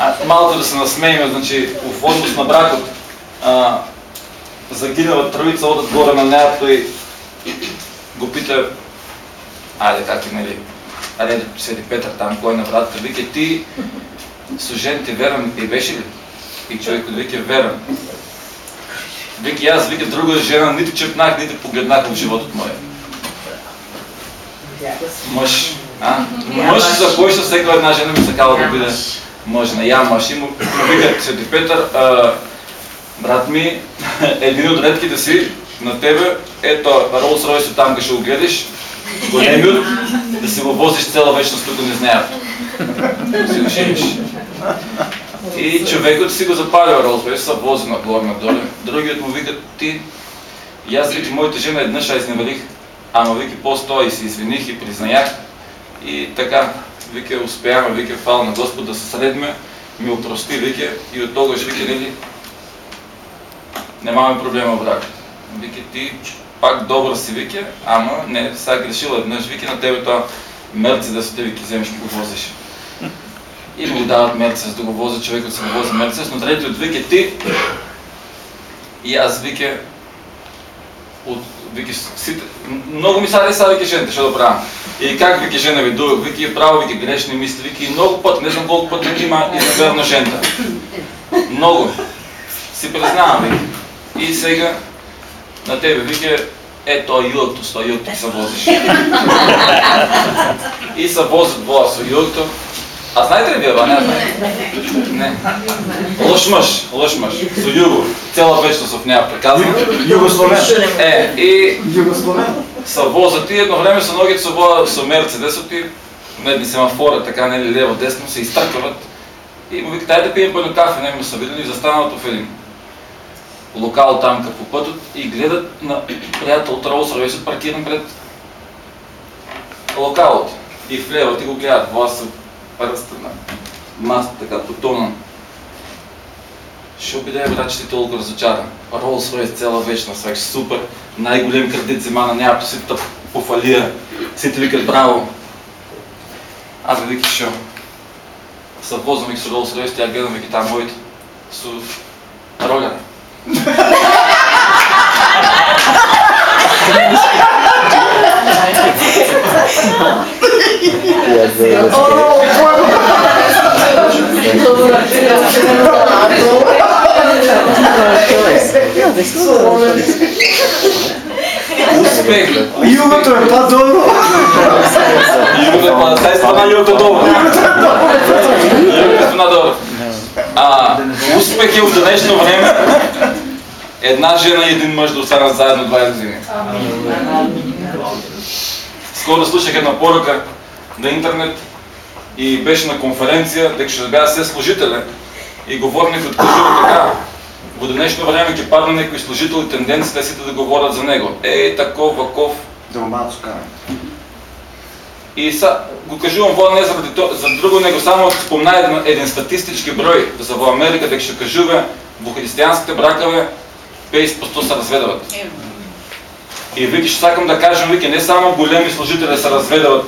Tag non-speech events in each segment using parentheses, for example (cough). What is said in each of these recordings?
а, малко да се насмеем, значи, уфорност на бракот, а, загинала травица одат горе на нея, той го пита, айде как е, нали, айде седи Петър там, кой е на братка, вика, ти со жените верен и беше ли? И човекот вика, верен. Вики, аз вика друга жена, нито чепнах, нито погледнах в животот моя. Мъж. А? Мъж за кой ще всяка една жена би сакала да биде мъж на я мъж. И му вика Свети Петър, а, брат ми, (laughs) един от редките си на тебе, ето Ролс Ройс там, къде ще го гледаш, големиот, да си го возиш цяла вечност, тук не знаят. Си го шемиш. И човекът си го запалил Ролс Ройс, се вози на горе надоле. Другият му вика, ти, и аз вики, моята жена една ще изневалих, ама вики по-сто и се извиних и признаях. И така, вика, успяваме, вика, фала на Господ да се средме, ми опрости, вика, и от тогаш, вика, нели, нямаме проблема брак. Вики, ти пак добър си, вики, ама не, сега грешила еднъж, вики, на тебе това Мерцедес, те вики, вземеш го возиш. И му дават Мерцедес да го вози, човекът се го вози Мерцедес, но третият вики, ти и аз вики, от вики, сите, много ми сади са вики жените, що да правя. И как вики жена ви дувах, вики е право, вики грешни мисли, вики много път, не знам колко път вики има и неверна жента. Много. Си признавам, вики. И сега на тебе вика, е той юлъкто, с той юлъкто се возиш. и се возят двоя с юлъкто. А знаете ли вие, ба? Не знаете. Не. Лош мъж, лош мъж. С юго. Цяла вечност в нея приказва. Югословен. Е, и Югословен. са возят и едно време са ногите са вода са мерцедесът и медни семафора, така нели лево десно се изтъркват. И му викат, дай да пием по едно кафе, не ми са видели, застаналото в един локал там по пътът и гледат на приятел от Ролс Ройс паркиран пред локалът. И влево ти го гледат, власт пръста на маста така по тона. Ще обидея, брат, че ти толкова разочаран. Ролс Ройс цяла вечна, свеж, супер, най-голем кредит взема на си тъп пофалия. Сите викат браво. Аз ги викаш, шо. Се возвам и с Ролс Ройс, тя гледам и там моите. С роля. (laughs) Югото е по-добро. Югото е добро. Югото е страна добро. А, успех е от днешно време една жена и един мъж да останат заедно 20 години. Скоро слушах една порука на интернет и беше на конференция, дека ще бяха все служители и говорник откажува така. Во днешно време ќе падне некој служител и тенденцията сите да говорят за него. Е, таков, ваков, Дълмацо каме. И са, го кажувам во не заради то, за друго, него само спомна един, един статистички број за во Америка, дека ще кажува во християнските бракове 50% се разведават. И вики, ще сакам да кажем, вики, не само големи служители се разведават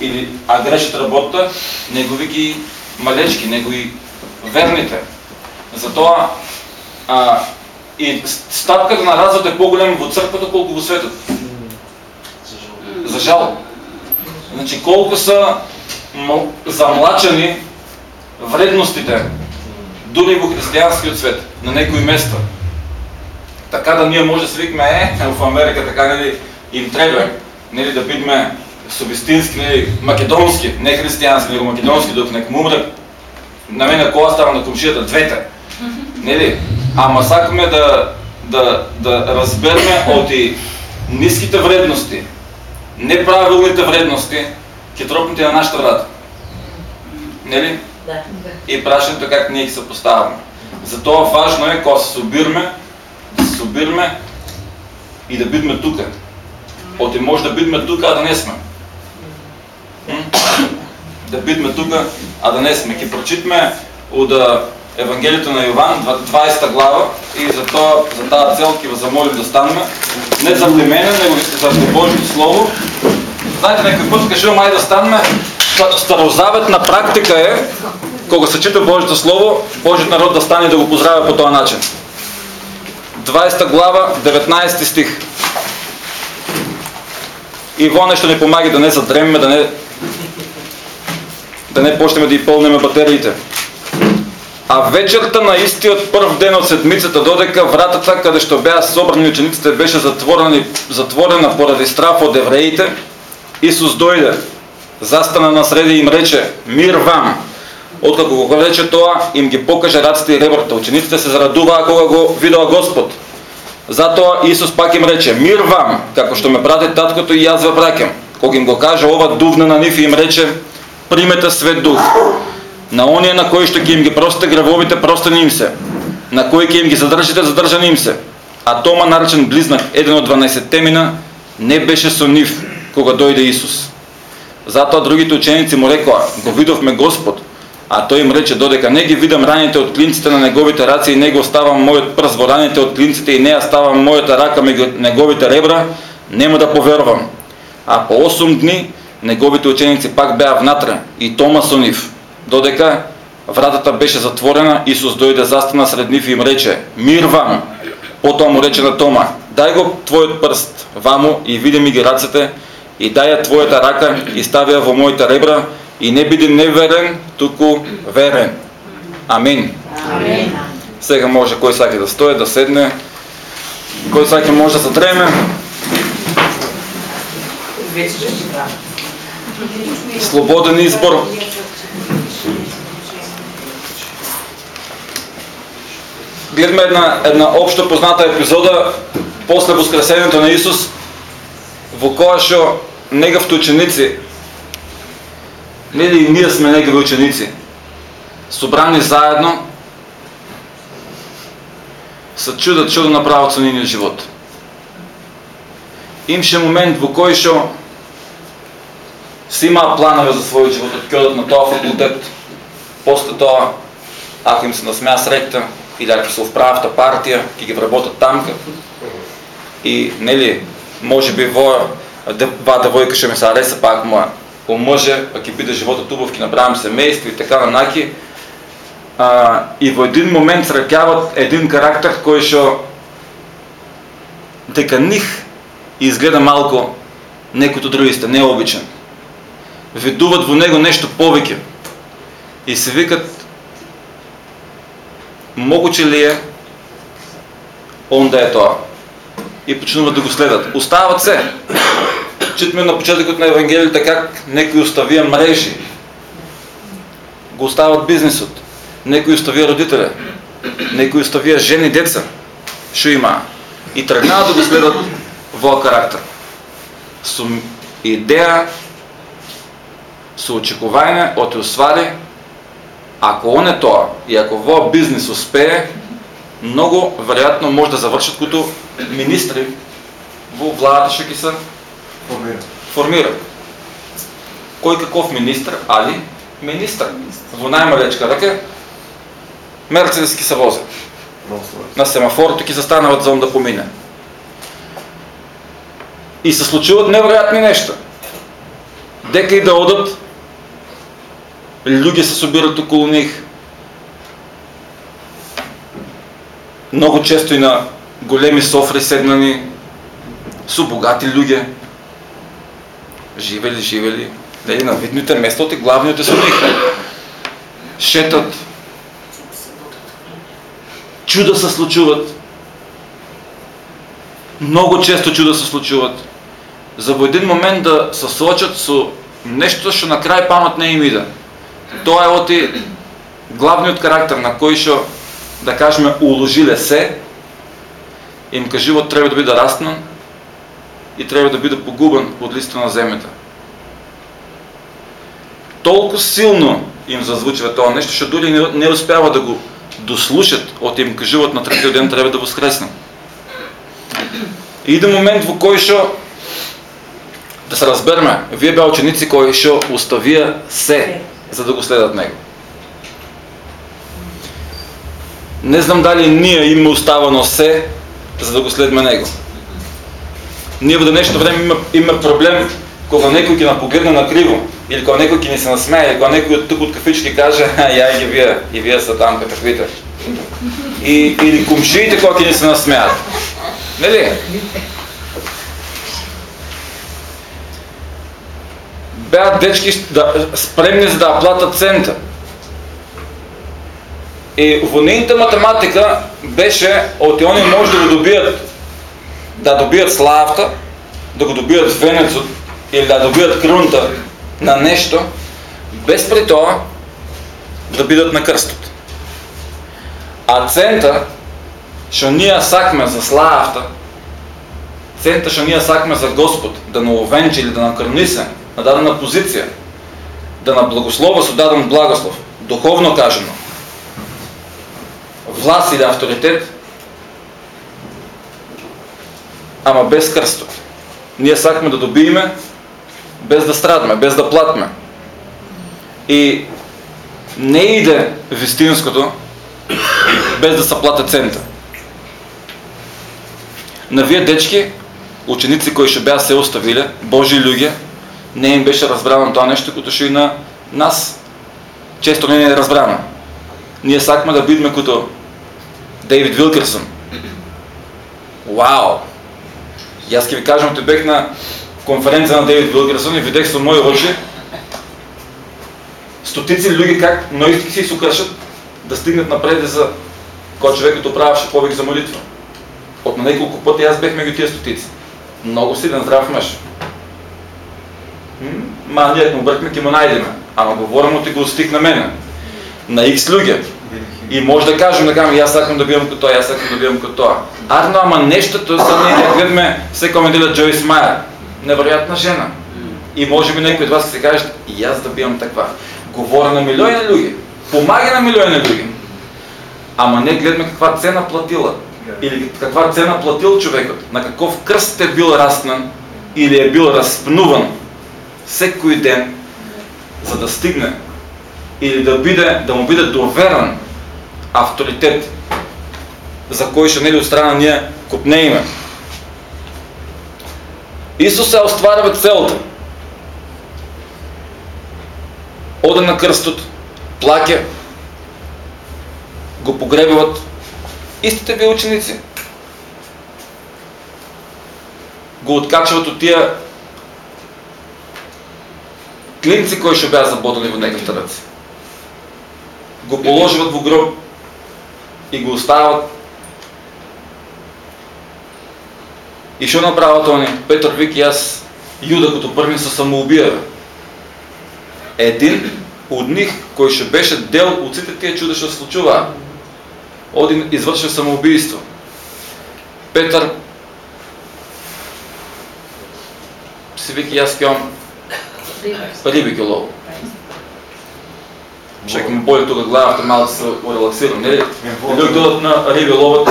или а грешат работата, него вики малечки, него и верните. Затоа а, и стапката на развод е по-голема во църквата, колко во светот. За жал. Значи колко са замлачени вредностите, дури во християнскиот свет, на некои места. Така да ние може да свикме, е, в Америка така нели им треба, нели да бидме собистински, нели, македонски, не християнски, него македонски дух, нека му умре на мене кола става на комшията, двете. Нели? Ама сакаме да, да, да разберме от и ниските вредности, неправилните вредности, ќе тропнете на нашата врата. Нели? Да. И прашането как ние ги съпоставяме. Затова важно е, когато се събираме, събираме и да бидме тука. Оти може да бидме тука, а да не сме. Да бидме тука, а да не сме. Ке прочитме от Евангелието на Йован, 20 глава, и за, това, за тази цел ки замолим да станем. Не за племене, него за Божието Слово. Знаете, някой път кажу, май да станем, старозаветна практика е кога се чита Божието Слово, Божият народ да стане и да го поздравя по този начин. 20 глава, 19 стих. И во нещо ни помага да не задремме, да не, да не почнем да и пълнеме батериите. А вечерта на истиот прв ден от седмицата, додека вратата, къде ще бяха собрани учениците, беше затворена, затворена поради страф от евреите, Исус дойде, застана насреди им рече, мир вам. Откако го рече това, им ги покаже раците и ребрата. Учениците се зарадува, кога го видела Господ. Затоа Исус пак им рече, мир вам, како што ме прати таткото и јас ве праќам. Кога им го каже ова, дувна на нив и им рече, примете свет дух. На оние на кои што ќе им ги простите гревовите, простени им се. На кои ќе им ги задржите, задржани им се. А Тома, наречен близнак, еден од 12 темина, не беше со нив кога дојде Исус. Затоа другите ученици му рекоа, го видовме Господ, а тој им рече, додека не ги видам раните од клинците на неговите раци и не го оставам мојот прст во раните од клинците и не ја ставам мојата рака меѓу неговите ребра, нема да поверувам. А по 8 дни неговите ученици пак беа внатре и Тома со нив. Додека вратата беше затворена, Исус дојде застана сред нив и им рече, мир вам. Потоа му рече на Тома, дај го твојот прст ваму и види ми ги рацете, и дај ја твојата рака и стави ја во моите ребра и не биди неверен, туку верен. Амин. Амин. Сега може кој сака да стои, да седне, кој сака може да ти дам. Слободен избор. Гледаме една, една общо позната епизода после Воскресението на Исус, во која што неговите ученици, нели и ние сме негови ученици, собрани заедно, се чудат што да направат со нивниот живот. Имаше момент во кој што си имаат планове за својот живот, да одат на тоа факултет, после тоа, ако им се насмеа сректа, или ако се вправата партија, ќе ги вработат тамка. И, нели, може би во два девојка ќе ме се ареса, па ако ќе биде животот убав, ќе направим семејство и така на наки. А, и во един момент среќават един карактер кој што дека нив изгледа малку некој од другите, необичен. Видуват во него нешто повеќе. И се викат могуче ли е он да е тоа? И почнуваат да го следат. Остават се. Читаме на почетокот на Евангелието как некои оставија мрежи. Го остават бизнисот. Некои оставија родителе. Некои оставија жени, деца. Шо има? И тргнаа да го следат во карактер. Со идеја, со очекување од усвари ако он е тоа и ако во бизнес успее, многу веројатно може да завршат като министри во владата што ќе се Формира. формира. Кој каков министр, али министр. Во најмалечка рака Мерцедес ќе се вози. Много сложно. На семафорото ќе се станават за он да помине. И се случуват неверојатни нешта. Дека и да одат, луѓе се собират околу нив. Многу често и на големи софри седнани, со богати луѓе. Живели, живели, дали на видните места и главните со нив. Шетат, чуда се случуват. Много често чуда се случуват. За во един момент да се соочат со нешто што на крај памет не им иде. Тоа е оти главниот карактер на кој што да кажеме уложиле се, им кажуват треба да биде растнан и треба да биде погубен од листа на земјата. Толку силно им зазвучува тоа нешто што дури не, не успеава да го дослушат, од им кажуват на третиот ден треба да воскресне. И иде момент во кој што да се разбереме, вие беа ученици кои што оставија се за да го следат него. Не знам дали ние има оставано се за да го следме него. Ние во денешно време има, има проблем кога некој ќе напогледне на криво Или когато някой ки ни се насмее, или когато някой от тук от кафички каже, (laughs) я и вие, и вие са там каквите. И, или комшиите, когато ни се насмеят. Нали? Бяха дечки да, спремни за да платят цента. И в нейната математика беше, от они може да го добият, да добият славата, да го добият венецът или да добият крунта на нещо, без при това да бидат на кръстот. А цента, що ние сакме за славата, цента, що ние сакме за Господ, да на овенчи или да накърни се на дадена позиция, да на благослова со даден благослов, духовно кажено, власт или авторитет, ама без кръстот. Ние сакме да добиеме без да страдаме, без да платме. И не иде вистинското без да се плата цента. На вие дечки, ученици кои ще бяха се оставили, Божи люѓе, не им беше разбрано това нещо, като ще и на нас често не е разбрано. Ние сакме да бидме като Дейвид Вилкерсон. Вау! И аз ке ви кажам, те бех на конференция на Дейвид Вилкерсон и видех со мои очи стотици люди как ноистки си се украшат да стигнат напред за кой човек като правеше повик за молитва. От на няколко пъти аз бех между тия стотици. Много силен здрав мъж. Ма ние му бъркме, ки му найдеме. Ама говорим от и го стих на мене. На икс люѓе. И може да кажем, да кажем, аз сакам да биvam като той, аз сакам да биvam като това. Арно, ама нещото, са ние да гледаме все комедила Джойс Майер. Невероятна жена. И може би някой от вас се каже, и аз да биvam таква. Говоря на милиони люди. Помага на милиони люди. Ама не гледаме каква цена платила. Или каква цена платил човекът. На какъв кръст е бил растнан или е бил разпнуван всеки ден, за да стигне или да, биде, да му биде доверен авторитет, за кой ще не ли от страна ние купнееме. Исус е остварява целта. Ода на кръстот, плаке, го погребват истите ви ученици. Го откачват от тия клинци, кои ще бяха заботали в неговите ръце. Го положиват в гроб и го оставят. И що направят они? Петър вики аз Юда като първи се самоубия. Един от них, кой ще беше дел от всички тия чуда ще се случва. Один извършва самоубийство. Петър си вики аз кьом риби. Му боли тук главата, малко се релаксира, не ли? Люди дойдат на риби ловът.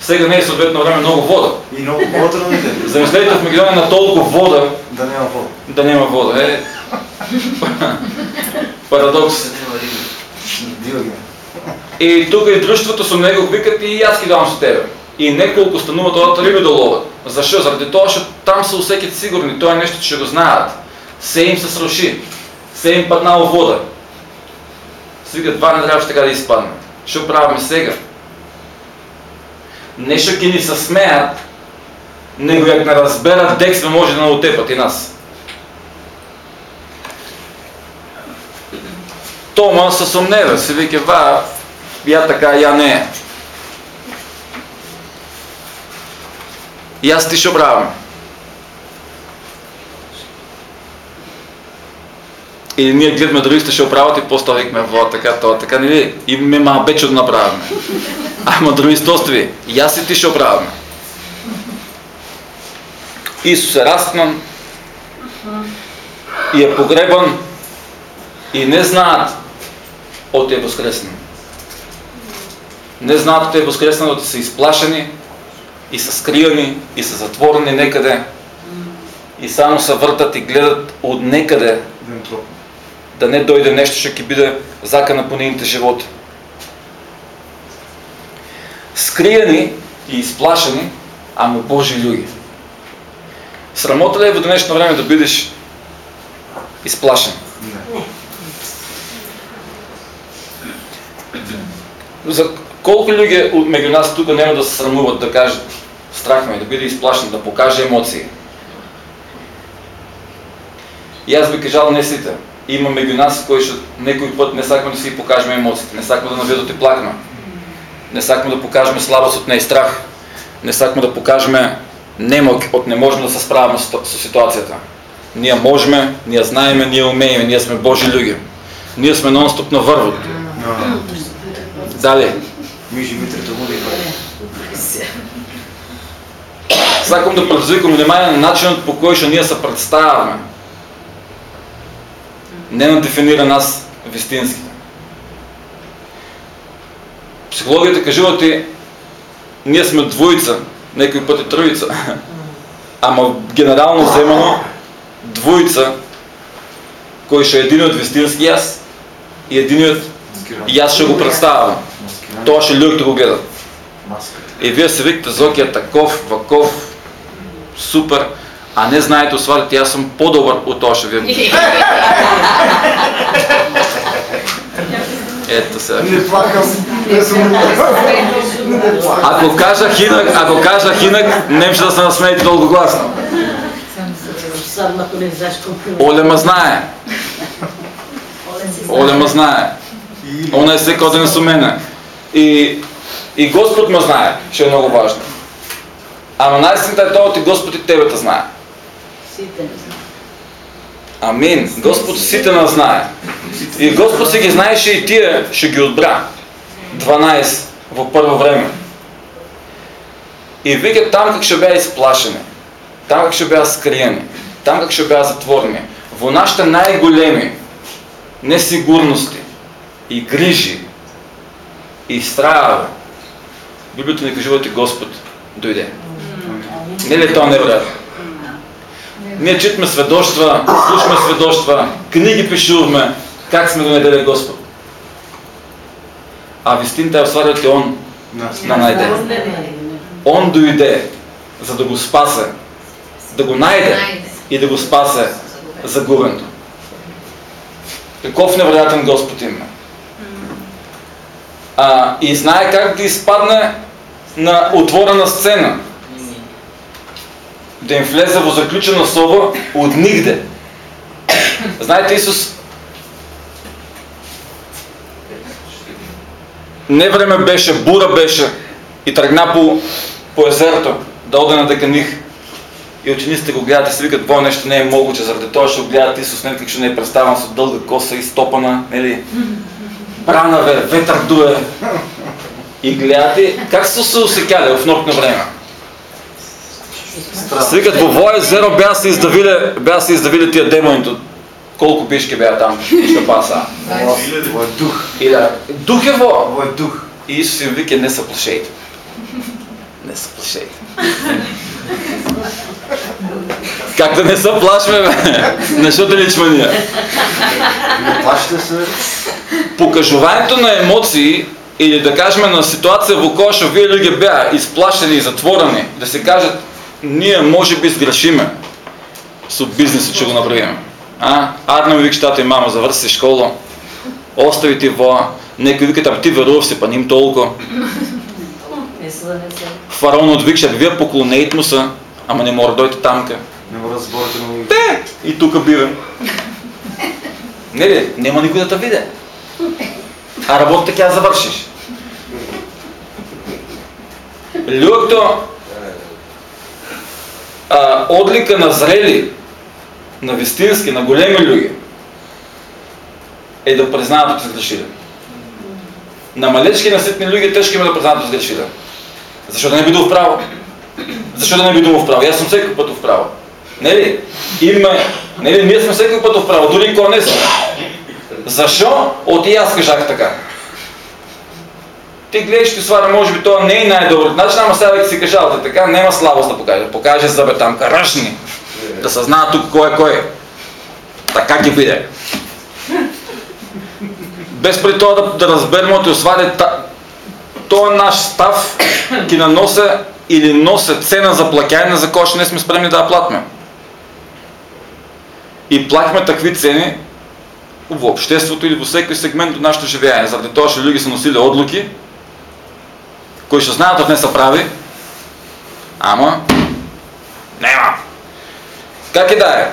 Сега не е съответно време много вода. И много по-трудните. Замислете в Македония на толкова вода, Да няма вода. да няма вода. Е, парадокс. И тук и дружеството со него викат и аз ги давам со тебе. И неколко стануват одат риби да ловат. Защо? Заради това, защото там са усеките сигурни, това е нещо, че го знаят. Се им се сруши. Се им паднало вода. Свикат, това не трябваше така да изпадне. Що правим сега? Нещо ки ни се смеят, него як не разберат, дек сме може да наутепат и нас. Тома се съмнева, се вика, ва, я така, я не. И аз ти ще правим. И ние гледаме другите ще оправят и поставихме вот така, то така, нали? И ме ма бече да направим. Ама други стостави. И аз и ти ще оправим. Исус е разпнан и е погребан и не знаят от е възкреснен. Не знаят от е възкреснен, от са изплашени и са скрияни и са затворени некъде и само се въртат и гледат от некъде троп. Да не дойде нещо, ще ки биде закана по нейните животи. Скрияни и изплашени, ама Божи люги. Срамота ли е в днешно време да бидеш изплашен. За колко от- меѓу нас тука нема да се срамуват да кажат страх ме, да биде изплашен, да покаже емоции. И аз би кажал не сите. Има меѓу нас кои што некој път не сакаме да си покажеме емоциите, не сакаме да наведот и плакаме. Не сакаме да покажеме слабост от неј страх. Не сакаме да покажеме немок от не можеме да се справиме со, со ситуацијата. Ние можеме, ние знаеме, ние умееме, ние сме Божи луѓе. Ние сме нон-стоп на врвот. Дали, ми живите му да играе. Сакам да предизвикам внимание на начинът по кој што ние се представяме. Не на дефинира нас вистинските. Психологията кажува ти, ние сме двоица, некои пъти троица. (laughs) Ама генерално вземано, двоица, кој што е единиот вистински јас и единиот јас што го представам. Тоа што луѓето го гледат. Маска. И вие се викате Зоки е таков, ваков, супер, а не знаете осварите, аз съм по-добър от това ще вие. Ето сега. Не плакам. Не съм. Ако кажа хинак, ако кажа хинак, не ще да се насмеете дълго гласно. Оле ма знае. Оле ма знае. Она е всеки ден с мене. И, и Господ ме знае, ще е много важно. Ама най-истината е това, че Господ и тебе те знае. Сите не знаят. Амин. Господ сите нас знае. И Господ си ги знаеше и тия ще ги отбра. 12 в първо време. И вика там как ще бяха изплашени, там как ще бяха скриени, там как ще бяха затворени. Во нашите най-големи несигурности и грижи и страхове, Библията ни кажува, че Господ дойде. Не ли е това невероятно? Ние читаме сведоштва, слушаме сведоштва, книги пишуваме, как сме донеделе Господ. А вистината е в сварят Он Нас. на найде. Он дойде, за да го спасе, да го найде и да го спасе загубенето. Каков невероятен Господ има. А, и знае как да изпадне на отворена сцена. Да им влезе в заключена соба от нигде. Знаете, Исус не време беше, бура беше и тръгна по, по езерото да оде на Деканих. И учениците го гледат и си викат, това нещо не е могло, че заради това ще го гледат Исус, не как ще не е представен с дълга коса и стопана, нели? Брана, бе, ветър дуе. И гледате как са се усекяли в нощно време. Си викат, во Вое езеро бяха се издавили, бяха се издавили тия демоните. Колко пишки бяха там, ще паса. Е дух. И да, дух е во. Е дух. И Исус им вика, не се плашейте. Не се плашейте. Как да не се плашме, бе? Нещо да личма ние. Не плашите се. Покажувањето на емоции или да кажем на ситуация во која што вие луѓе беа изплашени и затворени, да се кажат ние може би сгрешиме со бизнесот ќе го направиме. А? Адна ми вика и мама заврши школа, остави ти во, некои викат а ти верував се па ним толку. Не са да не са. Фараонот викаше вие поклонејте му се, ама не мора да дојдете тамка. Не мора да зборите на Те! И тука бивам. Не ли? Нема никой да те виде. А работа така завършиш. Луѓето а, одлика на зрели, на вистински, на големи луѓе е да признаат дека се сгрешиле. На малечки на ситни луѓе тешко има да признаат дека се сгрешиле. Защо да не бидува вправо? Защо да не бидува вправо? Аз съм всеки път вправо. Не ли? Има, не ли? Ние сме всеки път вправо, дори никога не сме. Защо? От и аз кажах така. Ти гледаш, ти свара, може би това не е най-добър начин, ама сега веки си кажал, да така няма слабост да покаже. Покаже зъбе там, карашни. Да се знае тук кой е кой. Така ги биде. Без при това да, да разберем от освади този наш став ги нанося или нося цена за плакяне, за коя ще не сме спремни да я платме. и платиме такви цени в обществото или во секој сегмент од нашето живење, заради тоа што луѓе се носили одлуки, кои што знаат од не се прави, ама нема. Как е да е?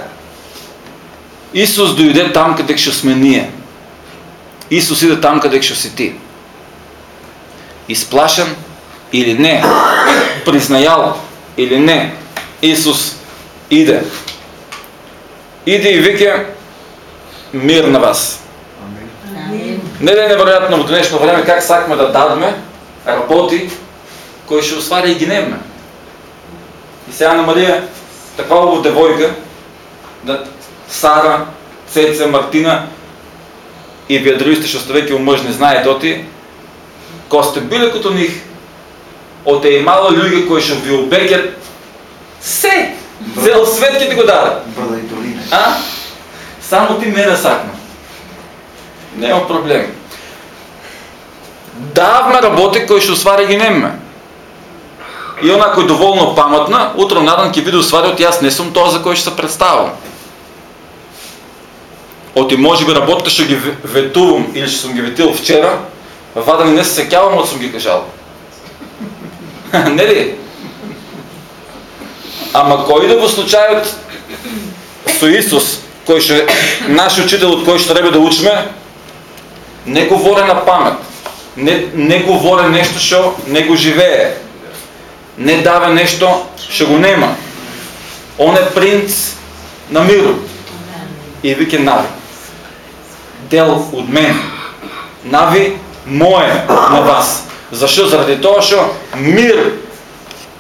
Исус дојде там каде што сме ние. Исус иде там каде што си ти. Изплашен или не, признајал или не, Исус иде. Иде и вике мир на вас. Амин. Не ли е невероятно в днешно време как сакаме да дадме работи кои ще освари и ги немме. И сега на Мария, такава девойка, да, Сара, Цеца, Мартина и вие други сте, што сте веќе мъж не знаете оти, ко сте били като них, от е мало луѓе кои што ви обеќат се, цел свет ќе ти го даде. Брда и долина. А? Само ти не насакна. Нема проблем. Давме работи кои што свари ги немме. И она кој доволно паметна, утро надан ќе биде усварил, јас не сум тоа за кој што се представам. Оти може би работите што ги ве- ветувам или што сум ги ветил вчера, вадани не се сеќавам, од сум ги кажал. (laughs) не ли? Ама кој да во случајот со Исус, кој што е наш учител од кој што треба да учиме, не говоре на памет. Не, не говоре нешто што не го живее. Не даве нешто што го нема. Он е принц на мирот. И вике нави. Дел од мене. Нави мое на вас. Зашо? Заради тоа што мир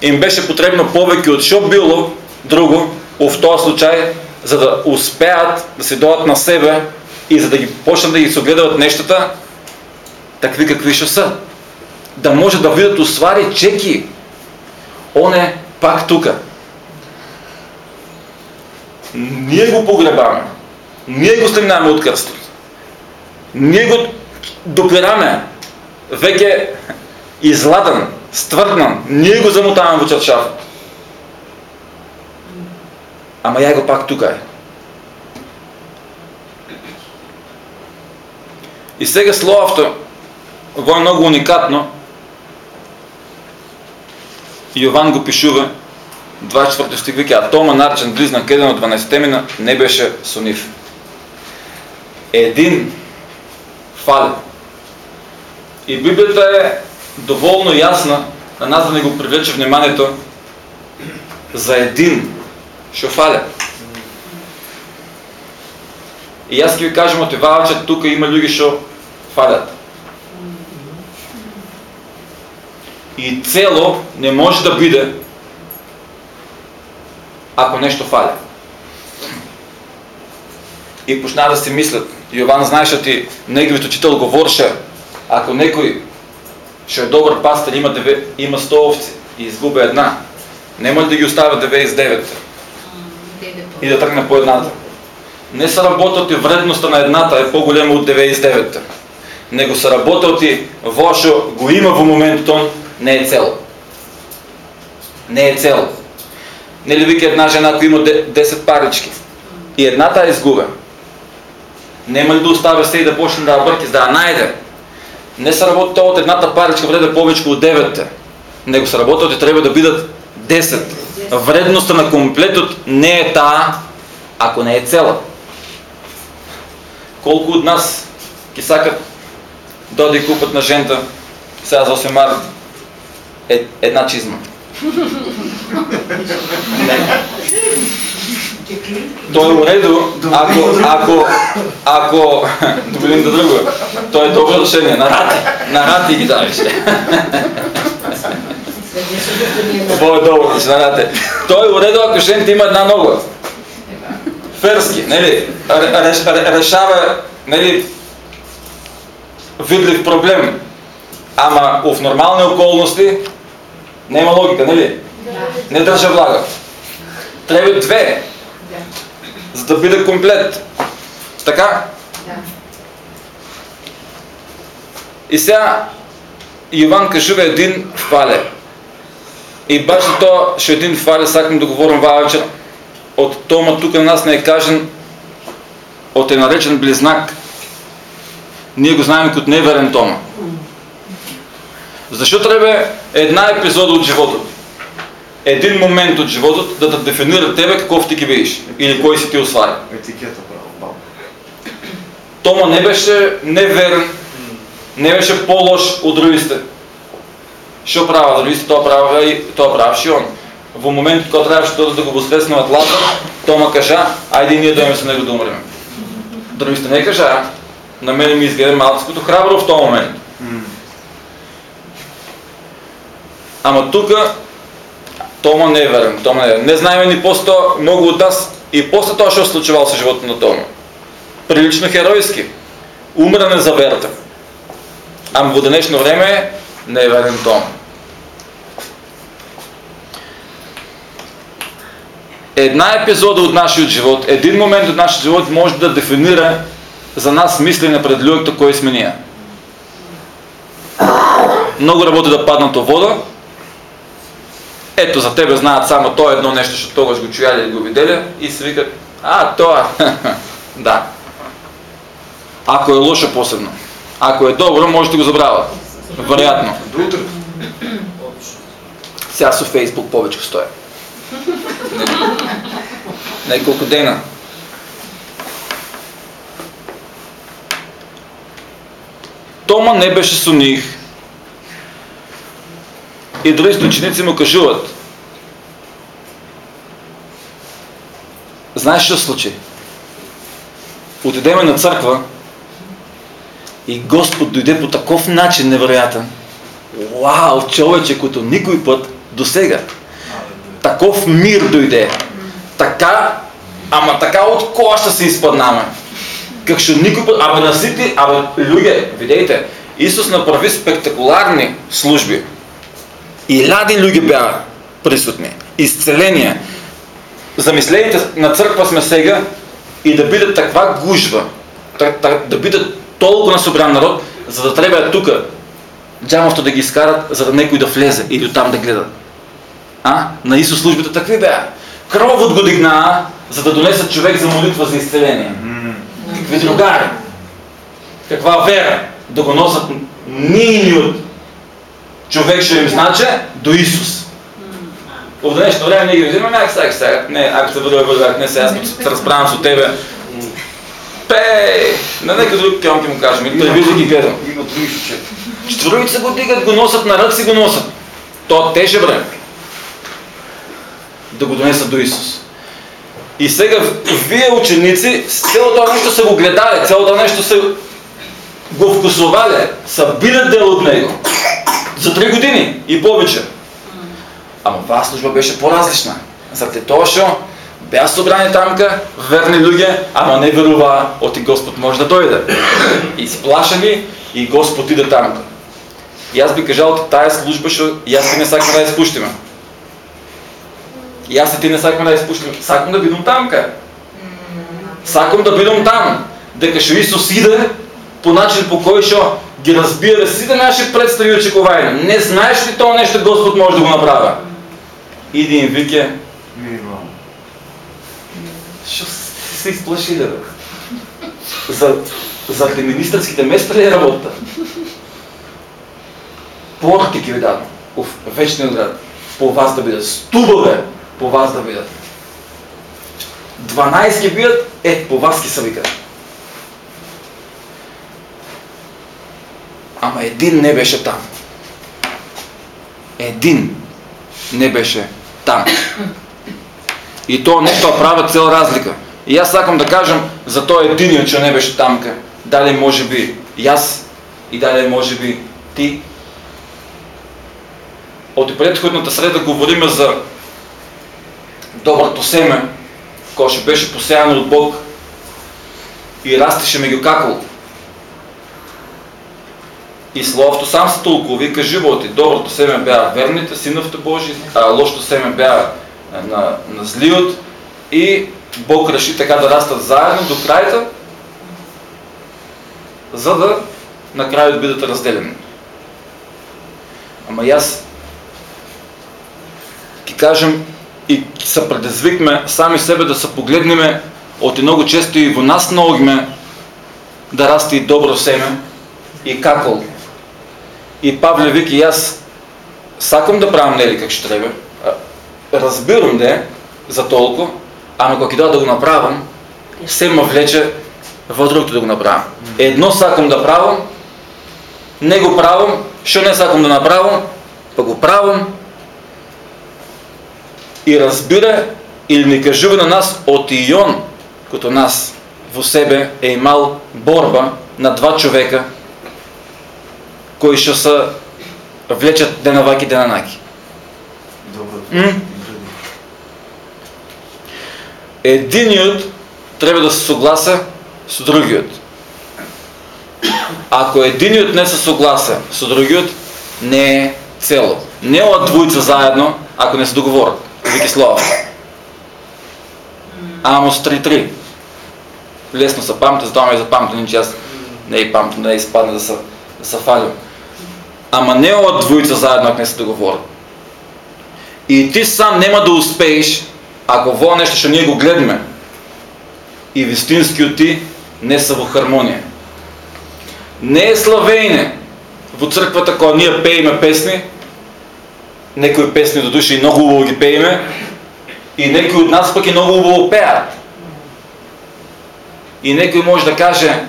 им беше потребно повеќе од што било друго в тоа случај за да успеат да се доат на себе и за да ги почнат да ги согледават нештата такви какви што се. Да може да видат усвари чеки. Он е пак тука. Ние го погребаме. Ние го стремнаме од крстот. Ние го допираме веќе изладен, стврднан. Ние го замотаваме во чаршафот. Ама ја го пак тука е. И сега словото, во е многу уникатно, Јован го пишува, 24 стих вика, а Тома наречен близнак еден од 12 мина, не беше со нив. Един фале. И Библията е доволно ясна, на нас да не го привлече вниманието, за един што фале. И аз ви кажем од това, че тука има луѓе што фалят. И цело не може да биде ако нешто фали. И почна да си мислят. Јован знаеше ти неговиот учител говореше ако некој што е добар пастир има деве, има 100 овци и изгуби една, нема ли да ги оставя 99 и да тргне по едната. Не се работат и вредността на едната е по-голема от 99-та. Него се работат и вошо го има во моментот, не е цел. Не е цел. Нели вика една жена, ако има де- 10 парички и едната е изгубя, нема ли да оставя се и да почне да бърки, за да найде? Не се работи од едната паричка вреде повече од 9 него се работат и треба да бидат 10. Вредността на комплетот не е таа, ако не е цела. Колку од нас ќе сакат да оди купат на жента сега за 8 март е, една чизма. Не. Тоа е уреду, ако, ако, ако, до друго, тоа е добро решение, на рати, на рати ги давиш. Ovo je dobro, знаете. Тоа е уреду ако жените има една нога. Ферски, ре- Решава, нели? Видлив проблем. Ама в нормални околности нема логика, нели? Не држа влага. Треба две, за да биде комплет. Така? И сега Иван кажува един фале. И баш тоа што един фале сакам да говорам ваа вечер од Тома тука на нас не е кажен от е наречен близнак. Ние го знаем като неверен Тома. Защо трябва една епизода от живота? Един момент от живота да те дефинира тебе какъв ти ги видиш или кой си ти освари. Етикета, право. Тома не беше неверен, не беше по-лош от другите. Що правя другите, то правя и то правеше он. В момента, когато трябваше да го възкресне от Лазар, Тома кажа, айде ние дойме с него да умрем. Другите не кажа, на мене ми изгледа малко като храбро в този момент. Ама тука Тома не е верен. Тома не е. Не знаем ни после много от нас и после това, що се случвало с живота на Тома. Прилично херойски. Умране за верата. Ама в днешно време не е верен Тома. Една епизода от нашия живот, един момент от нашия живот може да дефинира за нас мислене пред людите, кой сме ние. Много работи да паднат вода, ето за тебе знаят само то едно нещо, защото тогаш го чуяли или го видели и си викат, а, това, (laughs) да. Ако е лошо посебно. Ако е добро, може да го забравят. Вероятно. Сега в Фейсбук повече стоя. Неколко дена. Тома не беше суних. И другите ученици му кажуват. Знаеш що случи? Отидеме на църква и Господ дойде по такъв начин невероятен. Вау, човече, който никой път до сега. Таков мир дойде. Така, ама така от кола се изпаднаме. Как ще никой път, абе насити, абе люди, видейте, Исус направи спектакуларни служби. И лади люди бяха присутни. Изцеления. Замислените на църква сме сега и да бидат таква гужва, да бидат толкова на събран народ, за да трябва тук джамовто да ги изкарат, за да некой да влезе или оттам да гледат. А? На Исус службите такви бяха. Кровът го дигна, за да донесат човек за молитва за изцеление. Какви другари? Каква вера? Да го носят нини от човек ще им значи до Исус. В днешно време ние ги взимаме, ак сега, сега, не, ако се бъде бъдат, не сега, аз се разправям с тебе. Пей! На нека друг кьонки му кажем, или телевизия ги гледам. Има други ще. Четвървица го дигат, го носят на ръци, го носят. То теже време. Да го донесат до Исус. И сега вие ученици, цялото нещо са го гледали, цялото нещо са го вкусовали, са били дел от него. За три години и повече. Ама вас служба беше по-различна. Това, що бяха събрани тамка, верни люди, ама не верува, оти Господ може да дойде. Изплашени и Господ иде тамка. И аз би кажал, тая служба, що и аз ти не сакам да я спущиме. И аз и ти не сакам да я спущиме. Сакам да бидам тамка. Сакам да бидам там. Дека шо Исус иде по начин по кой шо ги разбира сите наши представи очековајна. Не знаеш ли това нещо Господ може да го направи? Иди им вике. Що се изплашили, бе? За, за министърските места ли е работа? Порти ги ви дадам. Уф, вечни град. По вас да бидат. Стубове по вас да бидат. 12 ги бидат, е, по вас ги са викат. Ама един не беше там. Един не беше там. И то нещо прави цел разлика. И аз сакам да кажем за този един, че не беше тамка. Дали може би аз и дали може би ти. От предходната среда говориме за доброто семе, кое ще беше посеяно от Бог и растеше меѓу какол. И Словото сам се толкова вика животи. Доброто семе бяха верните, синовите Божи, а лошото семе бяха на, на злиот и Бог реши така да растат заедно до краята, за да накрая да бидат разделени. Ама и аз ти кажем и се предизвикме сами себе да се погледнеме оти много често и во нас наогме да расте и добро семе и какол. И Павле вики, и аз сакам да правам нели как ще треба. Разбирам де за толкова, ама кога идва да го направам, се ме влече во другото да го направам. Едно сакам да правам, не го правам, што не сакам да направам, па го правам и разбира или не кажува на нас от Ион, като нас во себе е имал борба на два човека кои што се влечат денаваки денанаки. Добро. М? Единиот треба да се согласа со другиот. Ако единиот не се согласа со другиот, не е цело. Не ова двојца заедно, ако не се договорат. Вики слова. Амос 3.3. Лесно се памти, затоа ме запамтени, че аз не е памтам, да не изпадне да се, да се фалям. Ама не ова двојца заедно, ако не се договорат. И ти сам нема да успееш, ако во нещо што ние го гледаме, и вистинскиот ти не са во хармонија. Не е славејне во црквата кога ние пееме песни, некои песни до души и многу убаво ги пееме, и некои од нас пак и многу убаво пеат. И некој може да каже,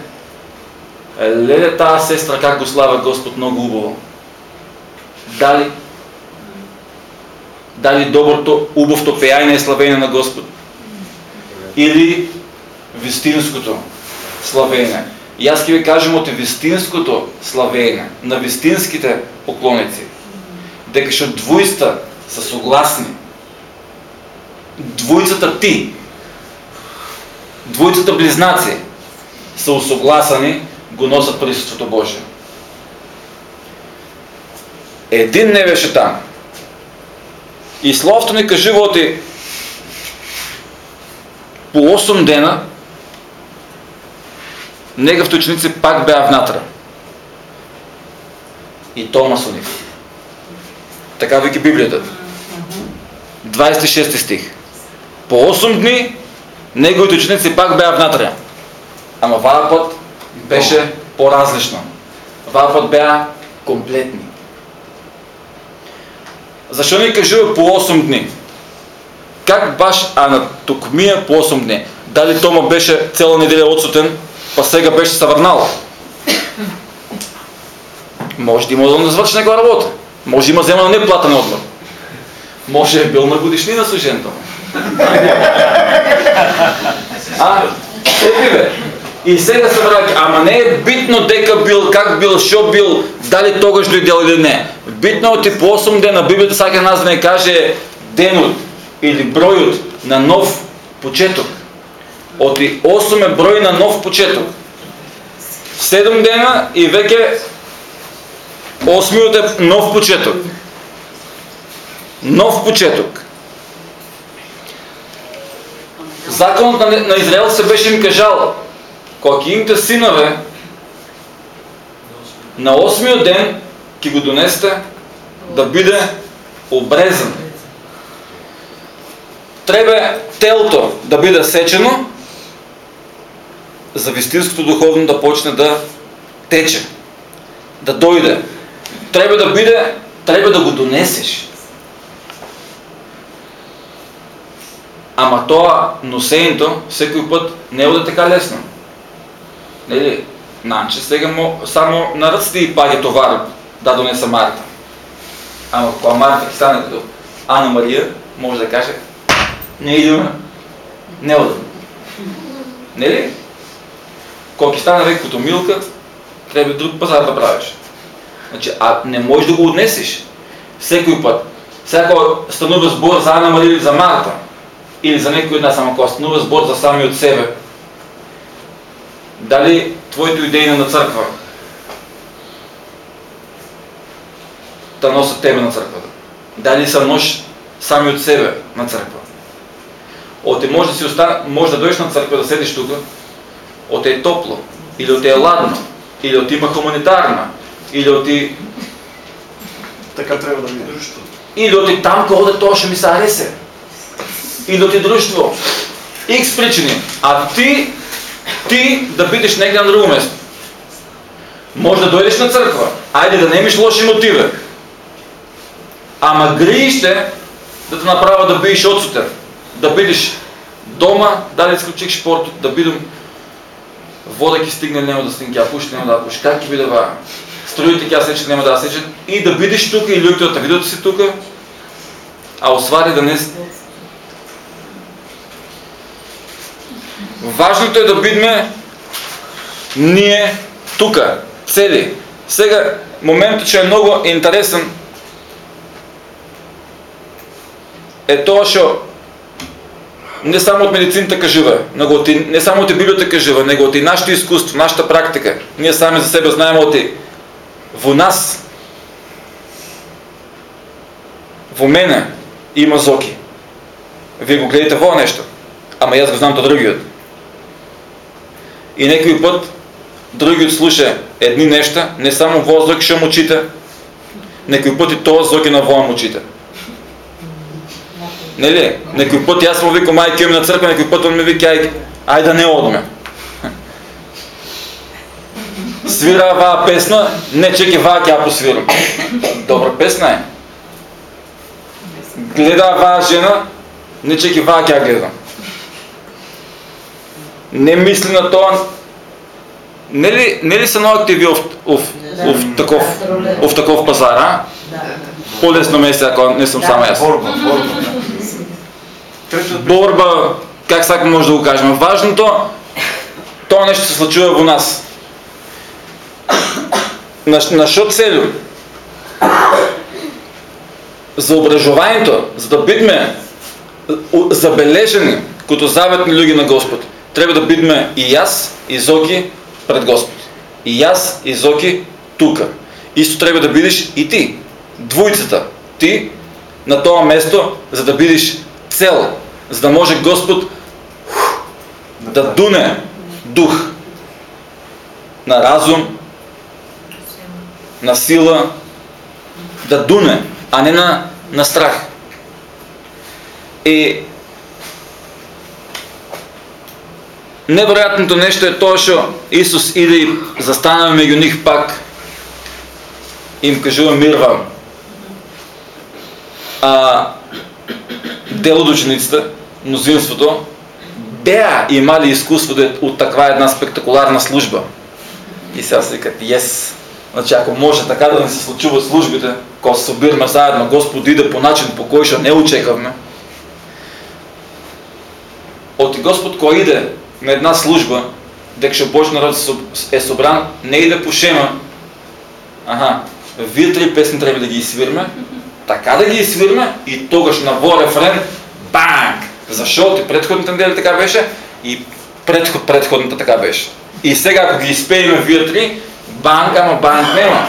леле таа сестра как го слава Господ многу убаво. Дали дали доброто, убавто пејање е славење на Господ? Или вистинското славење? И аз ќе ви кажем от вистинското славење, на вистинските поклоници, дека што двојста са согласни, двојцата ти, двојцата близнаци са усогласани, го носат присутството Божие. Един не беше там. И Словото ни кажи оти по 8 дена неговите ученици пак беа внатре. И Тома со нив. Така вики Библията. 26 стих. По 8 дни неговите ученици пак беа внатре. Ама ваа път беше по-различно. Ваа път беа комплетни. Защо ни кажува по 8 дни? Как баш анатокмия по 8 дни? Дали Тома беше цела неделя отсутен, па сега беше се върнал? Може да има да свърши някаква работа. Може да има взема на неплатен отмор. Може е бил на годишнина служен Тома. А, еми бе. И сега се враќа, ама не е битно дека бил, как бил, шо бил, дали тогаш дојдел или не. Битно е ти по 8 дена Библията сака нас да не каже денот или бројот на нов почеток. Оти 8 е број на нов почеток. 7 дена и веќе 8 е нов почеток. Нов почеток. Законот на, на Израел се беше им кажал, кога имате синове, на 8 ден ќе го донесете да биде обрезан. Треба телото да биде сечено, за вистинското духовно да почне да тече, да дойде. Треба да биде, треба да го донесеш. Ама тоа носењето секој път не оде така лесно. Нели, Нанче сега само на ръците и паѓа товар да донесе Марта. Ама кога Марта ќе стане като Ана Мария, може да каже не идеме, не одам. Нели? Кога ќе стане век като Милка, треба друг пазар да правиш. Значи, а не можеш да го отнесеш. Секој път. Кога станува збор за Ана Мария или за Марта, или за некој од нас, ама кога станува збор за сами од себе, дали твоето идејно на црква да носат тебе на црквата? Дали са нож сами од себе на црква? Оте може да си остане, може да дојдеш на црква да седиш тука, оте е топло, или оте е ладно, или оте има хуманитарна, или оте Така треба да биде. или оти там кога тоа што ми се аресе. Или оти друштво. Икс причини. А ти, ти да бидеш негде на друго место. Може да дойдеш на църква. Айде да не имаш лоши мотиви. Ама грижите да те направя да бидеш отсутен. Да бидеш дома, дали изключих спорт, да бидем вода ки стигне, няма да стигне, тя пуши, няма да пуши, как ки биде ба? Строите ки сечат, няма да сечат. И да бидеш тук и люките да си тук, а освари да не... Важното е да бидме ние тука, цели. Сега, моментът, че е много интересен, е то, що не само от медицината кажива, него и- не само от и Библията кажива, него от и нашето изкуство, нашата практика. Ние сами за себе знаем от и во нас, во мене има зоки. Вие го гледате во нещо, ама аз го знам то другиот. И некој път другиот слуша едни нешта, не само во зоки што му чита, некој път и тоа зоки на во му чита. Нели? Некој път јас му викам ај кем на црква, некој път он ми вика ај, ај да не одме. (laughs) Свира ваа песна, не чеки ваа ја посвирам. Добра песна е. Гледа ваа жена, не чеки ваа ја гледам. Не мисли на тоа. Нели нели се наоктиви ов ов ов таков ов таков пазар, а? Да. Полесно ме е ако не сум само јас. Борба, борба. Борба, как сега може да го кажем. Важното, това нещо се случва во нас. На, на целю? За образованието, за да бидме забележени като заветни люди на Господ, трябва да бидме и аз, и Зоки пред Господ. И аз, и Зоки тука. Исто трябва да бидеш и ти. Двуйцата. Ти на това место, за да бидеш цел, за да може Господ да дуне дух на разум, на сила, да дуне, а не на, на страх. И невероятното нещо е то, що Исус иде и застана меѓу них пак и им кажува мир вам. А, дел от учениците, мнозинството, беа имали изкуство да- от таква една спектакуларна служба. И сега си викат, ес, значи ако може така да ни се случуват службите, кога се събираме заедно, Господ иде по начин, по който не очекваме. От Господ кой иде на една служба, дека ще Божи народ се е събран, не иде по шема, аха, вие три песни трябва да ги изсвирме, така да ги изсвирме и тогаш на во рефрен, банк! Защото и предходната неделя така беше и предход, предходната така беше. И сега ако ги изпееме вие три, банк, ама банк нема.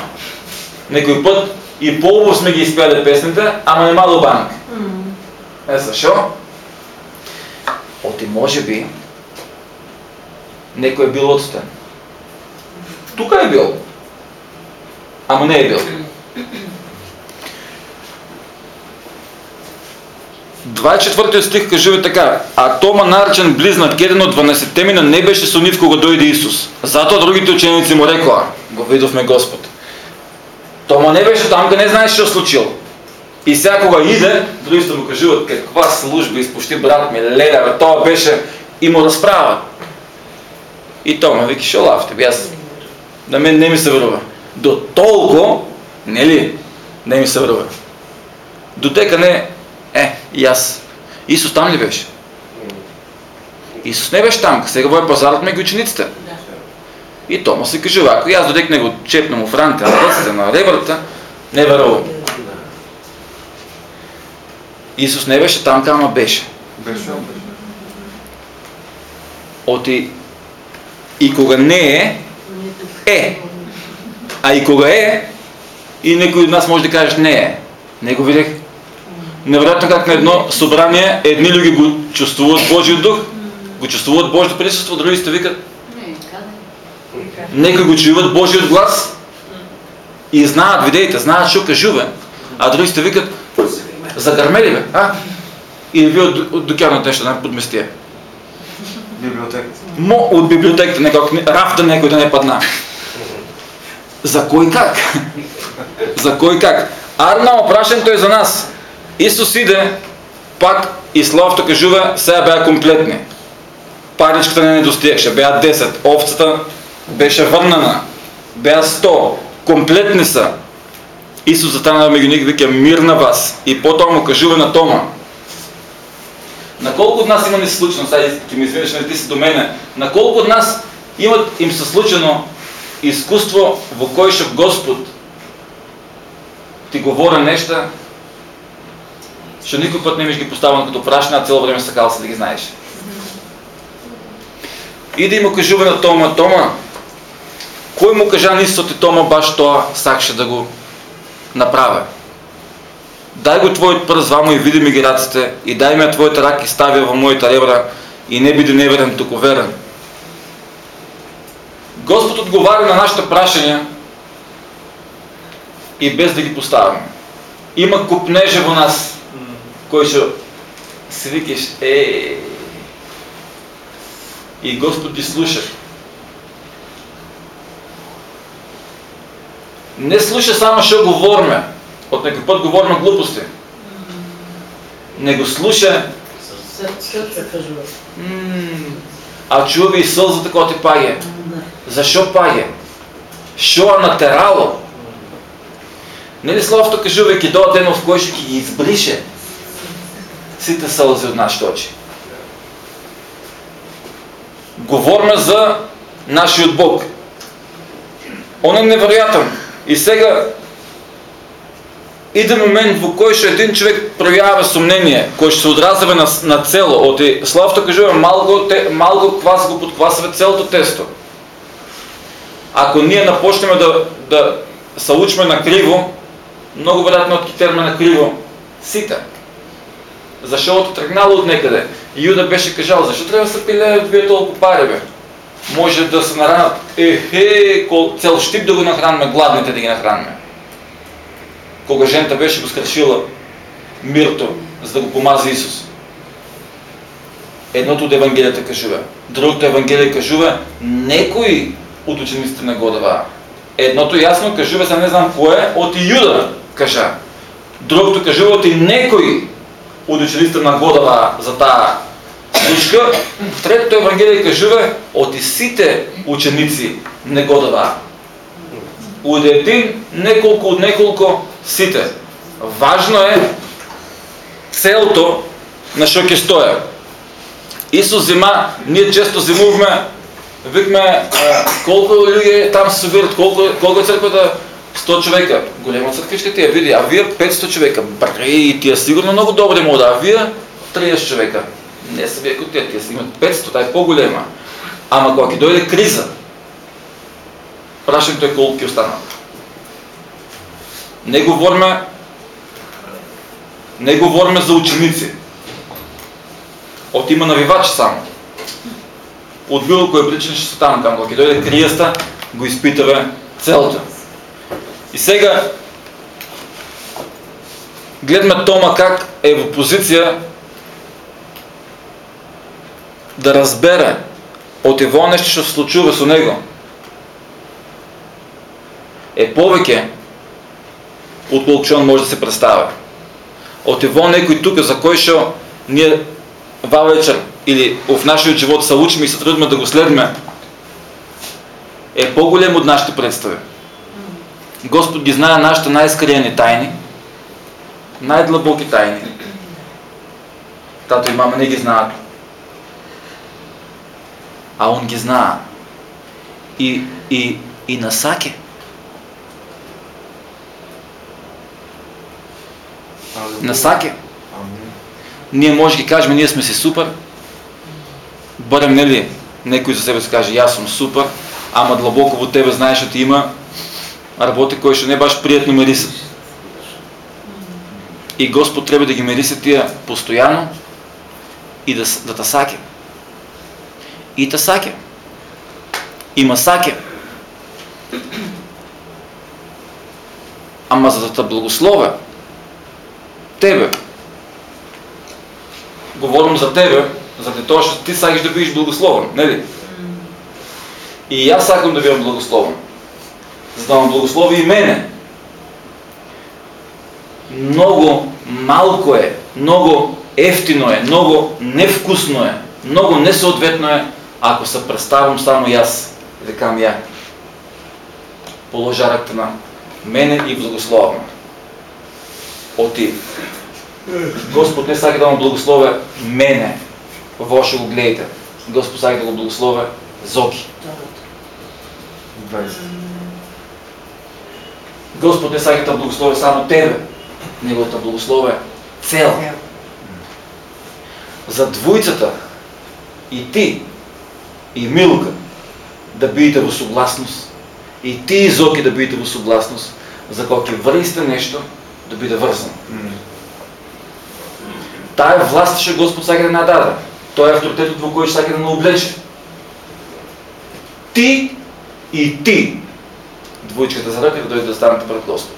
Некој път и по сме ги изпели песните, ама немало банк. Е, защо? Оти може би некој е бил отстен. Тука е бил. Ама не е бил. 24 стих кажува така, а Тома наречен близнат, еден от 12 мина не беше со нив кога дојде Исус. Затоа другите ученици му рекоа, го видовме Господ. Тома не беше там, не знаеш што случил. И сега кога иде, другите му кажуват каква служба изпушти брат ми, леля, бе, тоа беше и му разправа. И Тома вики, шо лафте, би аз на мен не ми се верува. До толко, нели, не ми се верува. Дотека не, е, и аз. Исус там ли беше? Исус не беше там, сега во е пазарът меѓу учениците. И Тома се каже ако и аз додек не го чепна му в ранка, на ръцете, на ребрата, не верувам. Исус не беше там, кама беше. Оти и кога не е, е. А и кога е, и некој од нас може да кажеш не е. Не го видех. Невероятно как на едно собрание едни луѓе го чувствуват Божиот дух, го чувствуват Божиото присуство, други сте викат, Не? Нека го чуват Божиот глас и знаат, видејте, знаат што кажува, а други сте викат, загрмели бе, а? И ви од, од дукјанот нешто да подместие. библиотеката. Мо от библиотеката, не- рафта некой да не падна. За кой как? за кой как? Арна опрашен е за нас. Исус иде, пак и Славто кажува, сега бяха комплетни. Паричката не недостигаше, бяха 10, овцата беше върнана, бяха 100, комплетни са. Исус затана да ме ги вика мир на вас. И по-то му кажува на Тома. На колко от нас има се случено, сега ти ми извиниш, не ти си до мене, на колко от нас имат им се случено изкуство, во ще Господ ти говоря нещо, що никой път не миш ги поставен като прашна, а цяло време сакал се да ги знаеш. И да му кажува на Тома, Тома, кой му кажа нисто ти Тома баш тоа сакше да го направя? Дай го твоят пръст вамо и види ми ги и дай ми твоята рак и ставя в моята ребра, и не биде неверен, тук верен. Господ отговаря на нашите прашания и без да ги поставяме. Има купнежа во нас, ще си викаш, е, и Господ ги слуша. Не слуша само що говориме, от некој път говориме глупости. Не го слуша, а чува и сълзата која ти паѓа. Защо паѓа? Що е натерало? Нели Словото кажува, ќе дојде ден в кој ще ги избрише сите сълзи от нашите очи. Говорме за нашиот Бог. Он е невероятен. И сега иде момент во кој што един човек пројавява сомнение, кој што се одразува на, на цело. Оти Словото кажува малко, те, малко квас го подквасва целото тесто. Ако ние напочнеме да, да се учиме на криво, много вероятно ќе терме на криво сите. Защото тръгнало от некъде. Юда беше кажал, защо трябва да се пилеят вие толкова пари, бе? Може да се наранат. Ехе, цел щип да го нахранме, гладните да ги нахранме. Кога жената беше го скрешила мирто, за да го помази Исус. Едното от Евангелията кажува. Другото Евангелие кажува, некои от учениците не го. Едното ясно кажува, сега не знам кое, от Юда кажа. Другото кажува от и некои учениците на Годава за тая случка. Третото Евангелие кажува от и сите ученици не го дава. От един, неколко от неколко сите. Важно е целто на що ќе стоя. Исус зима, ние често зимуваме, викме а, колко луѓе там се събират, колко, колко е църквата? 100 човека. Голема църквичка ти я види, а вие 500 човека. Бре, и тия сигурно много добре му да, а вие 30 човека. Не са вие като тия, тия си имат 500, тая е по-голема. Ама когато дойде криза, прашането е колко ќе останат. Не говориме не говориме за ученици. От има навивачи само. От било кој причина ще са там, когато дойде крияста, го изпитаме целото. И сега гледаме Тома как е в позиция да разбере от ево нещо ще се случува со него. Е повеќе отколку што он може да се представя. От ево некој тука за кој што ние ва вечер или в нашиот живот се учиме и се трудиме да го следме, е по-голем от нашите представи. Господ ги знае нашите най-скриени тайни, най-длъбоки тайни. Тато и мама не ги знаят. А Он ги знае. И, и, и насаке. Насаке. Амин. Ние може да ги кажем, ние сме си супер. Бъдем, нели, некои за себе си каже, аз съм супер, ама длъбоко во тебе знаеш, че има работи, кои ще не баш приятно мирисат. И Господ трябва да ги мириса тия постоянно и да, да та саке. И та саке. Има саке. Ама за да те благословя, тебе, говорим за тебе, Заради тоа што ти сакаш да бидеш благословен, нели? И аз сакам да бидам благословен. За да ме благослови и мене. Много малко е, много ефтино е, много невкусно е, много несъответно е, ако се представям само и аз. Рекам я. Положа ръката на мене и благословам. Оти. Господ не сака да му благословя мене. Ваше го гледайте. Господ сака да го благословя Зоки. Господ не сака да благословя само тебе. Неговата благословя цел. За двојцата и ти и Милка да бидете во согласност и ти и Зоки да бидете во согласност за кога връсте нещо да биде врзано. Тая власт ще Господ сака да нададе. Той е авторитетът во кој ще сака да наоблече. Ти и ти двоичката за ръка дойде да станете пред Господ.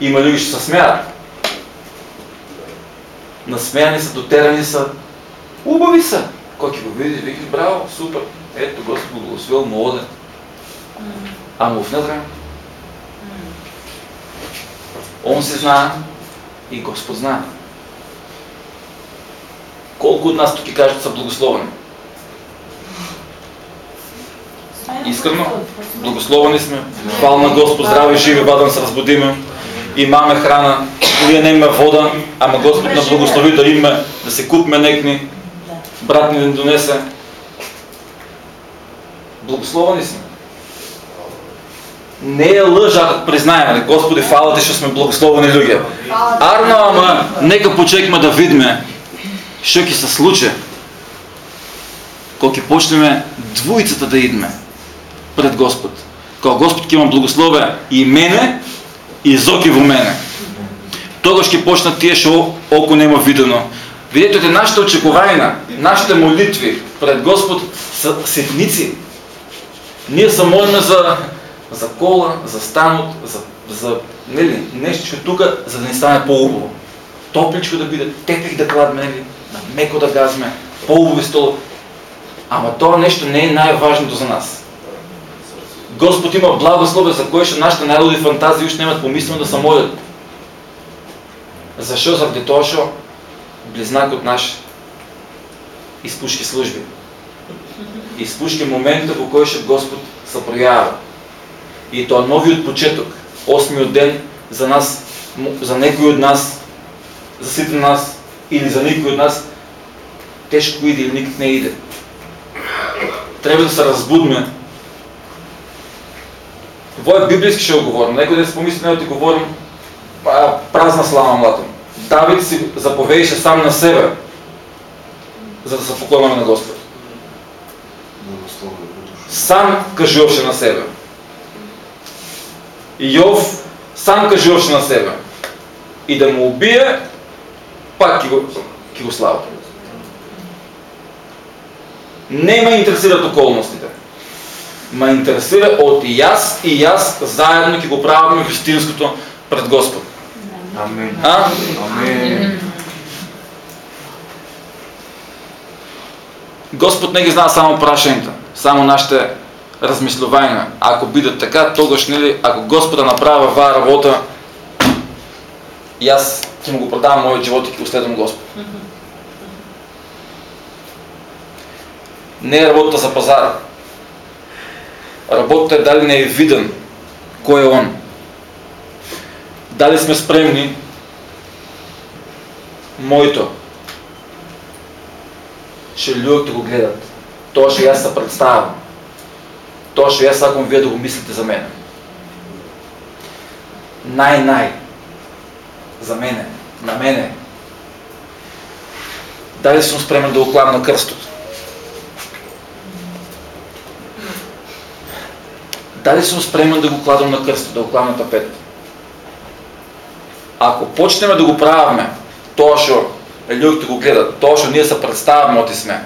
Има люди ще се смеят. Насмеяни са, дотерани са. Убави са. Кой ќе го види, вики, браво, супер. Ето Господ го благословил, молоде. Ама внътре Он се знае и Господ знае. Колко от нас тук кажат са благословени? Искрено, благословени сме. Хвала на Господ, здрави, живи, бадам се разбудиме. Имаме храна, ние не имаме вода, ама Господ на благослови да имаме, да се купме некни, брат ни да донесе. Благословени сме. Не е лъжа, ако признаем, Господи, фала ти, що сме благословени люди. Арно, ама, нека почекаме да видиме, що ќе се случи, кога ќе почнеме двојцата да идме пред Господ. Кога Господ ќе има благослове и мене, и Зоки во мене. Тогаш ќе почнат тие што око нема видено. Видете, нашите очекувања, нашите молитви пред Господ са ситници. Ние се молиме за за кола, за станот, за, за нели, нещо тук, за да ни стане по-убаво. Топличко да биде, тепих да кладме, нели, меко да газме, по-убави стол. Ама това нещо не е най-важното за нас. Господ има благословие, за кое ще нашите най-луди фантазии още нямат помислено да се молят. Защо? Заради това, що близнак от наш изпушки служби. Изпушки момента, во кој ще Господ се проявява. И тоа новиот почеток, осмиот ден за нас, за некои од нас, за сите нас или за никој од нас, тешко иде или никак не иде. Треба да се разбудме. Во е библиски ще го говорим. Некој ден си помисли, не да ти говорим празна слава млатом. Давид си заповедеше сам на себе, за да се поклонаме на Господ. Сам кажуваше на себе. Йов сам кажуваше на себе. И да му убие, пак ки го, ки го слава. Не ме интересират околностите. Ме интересира от и аз и аз заедно ки го правим в истинското пред Господ. Амин. А? Амин. Господ не ги знае само прашенията, само нашите размислувања. Ако бидат така, тогаш нели, ако Господа направи ваа работа, и аз ќе му го продавам мојот живот и следвам Господ. Не е работата за пазара. Работата е дали не е виден кој е Он. Дали сме спремни моето, че луѓето го гледат. Тоа што јас се представам. Тоа што јас сакам вие да го мислите за мене. Нај-нај. За мене. На мене. Дали сум спремен да го клам на крстот? Дали сум спремен да го кладам на крстот, да го клам на тапет? Ако почнеме да го правиме, што луѓето го гледат, тоа што ние се представаме оти сме,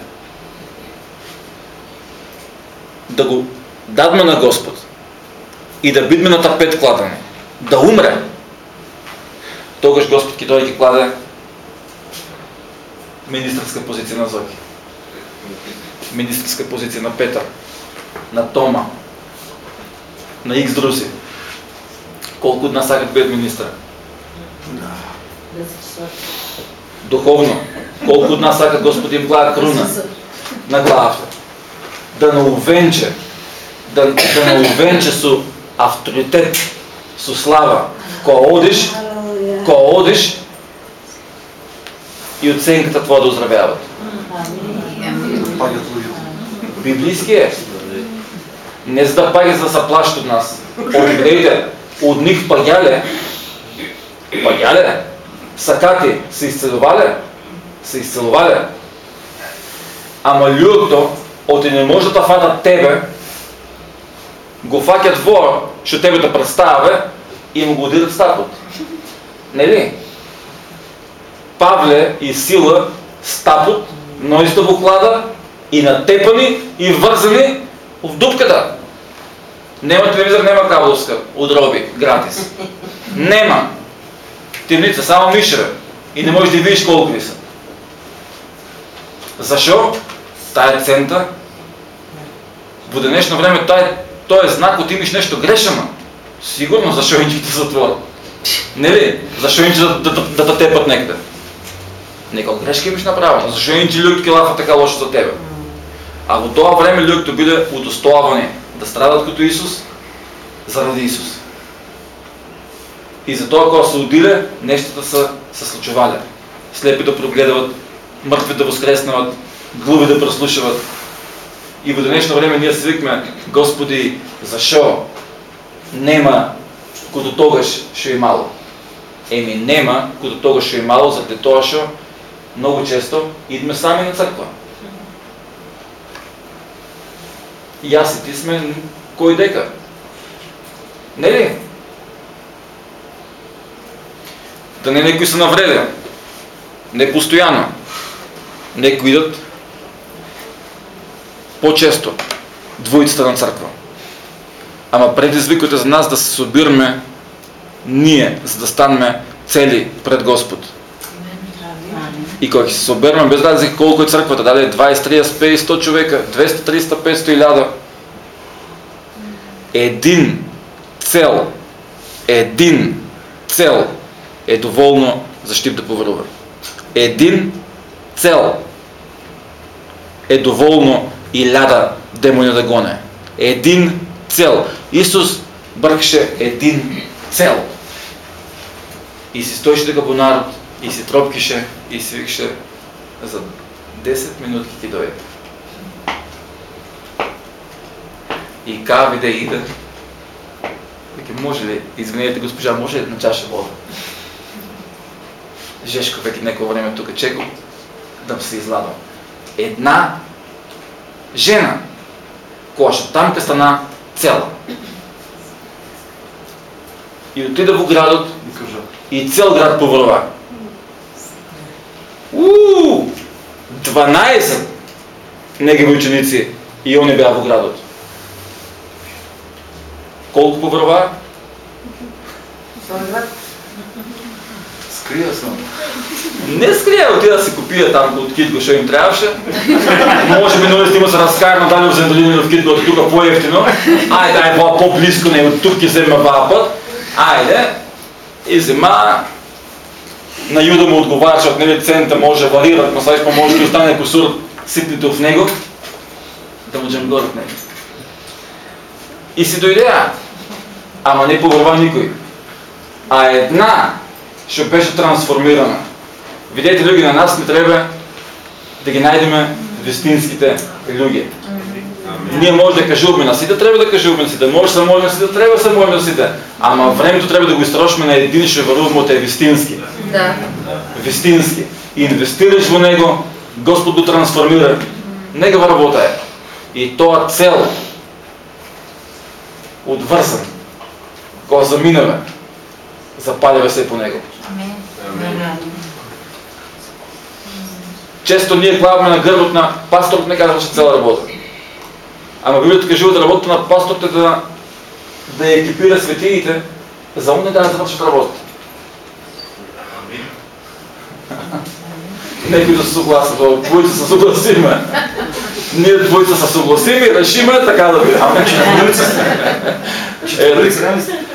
да го дадме на Господ и да бидме на тапет кладане, да умре, тогаш Господ дојде ќе кладе министърска позиция на Зоки. Министърска позиция на Петър. На Тома. На Икс друси. Колко от нас сакат да министър? Духовно. Колко от нас сакат Господин влага круна на главата? Да на увенче, да, да на увенче со авторитет, со слава. Ко одиш, ко одиш и оценката твоя да оздравяват. Пагат луѓето. Библийски е. Не за да паги за да се плащат от нас. Огледайте, от них пагяле, пагяле, сакати се изцелувале, се изцелувале. Ама луѓето, оти не може да фатат тебе, го факят во, што тебе да представя и му го удират статут. Нели? Павле и Сила статут, но исто во клада и натепани и вързани в дупката. Нема телевизор, нема кабеловска, удроби, гратис. Нема. Темница, само мишера. И не можеш да видиш колко ли са. Защо? Тая цента, во днешно време той, той е знак от имаш нещо грешено. Сигурно, защо инчи те затворят. Нели? Защо инчи да, да, да, да, да тепат некъде? Нека грешка имаш направено. Защо инчи люк ке лафа така лошо за тебе? А во това време луѓето биле удостоавани да страдат като Исус заради Исус. И затоа кога се удиле, нещата са се случувале. Слепи да прогледават, мъртви да воскреснават, глуви да прослушават. И во днешно време ние се викме, Господи, зашо нема кото тогаш што е мало? Еми нема кото тогаш што е мало, заради тоа што много често идме сами на църква. И аз и ти сме кой дека. Не ли? Да не некои са навреден. Не постоянно. Некои идат по-често. Двоицата на църква. Ама предизвикът е за нас да се събираме ние, за да станем цели пред Господ. И кога се съберем, без разлика колко е църквата, даде 20, 30, 50, 100 човека, 200, 300, 500, 1000, един цел, един цел е доволно за Штип да повърва. Един цел е доволно и ляда демони да гоне. Един цел. Исус бъркаше един цел. И си стоеше така по народ, и си тропкише, и си викаше за 10 минутки ти дойде. И кави да иде. Веке, може ли, извинете госпожа, може ли на чаша вода? Жешко веке неко време тук чекал да се изладам. Една жена, коша, там те стана цела. И отида во градот И цел град поврва. Уу! 12 негови ученици и они бяха во градот. Колко поврва? скрия съм. Не скрия, отида да си купия там от Китко, що им трябваше. Може би наистина има се разкарна дали в Зендолини в Китко, от тук по-ефтино. Айде, ай, по-близко, не от тук ги взема два път. Айде. И взема. На Юда му отговаря, защото нали, цените може да варират, но сега може да остане косур ситните в него. Да му джамгорят него. И си дойде, ама не повърва никой. А една ще беше трансформирана. Видете, люди, на нас не трябва да ги найдеме вестинските люди. Ние може да кажуваме на сите, трябва да кажуваме на сите. Може да може на сите, трябва да се може на сите. Ама времето трябва да го изтрошме на един, от е вестински. Да. Вестински. И инвестираш в него, Господ го трансформира. Негова работа е. И тоя цел, отвързан, кога заминава, запалява се по него. Често ние главаме на гърлот на пасторът не казва, че цяла работа. Ама Библията кажува да работа на пасторът е да, да екипира светиите, за он не да завършат работата. Некои да се согласат, двојца се согласиме. Ние двојца се согласиме и решиме така да четворица. Е, не?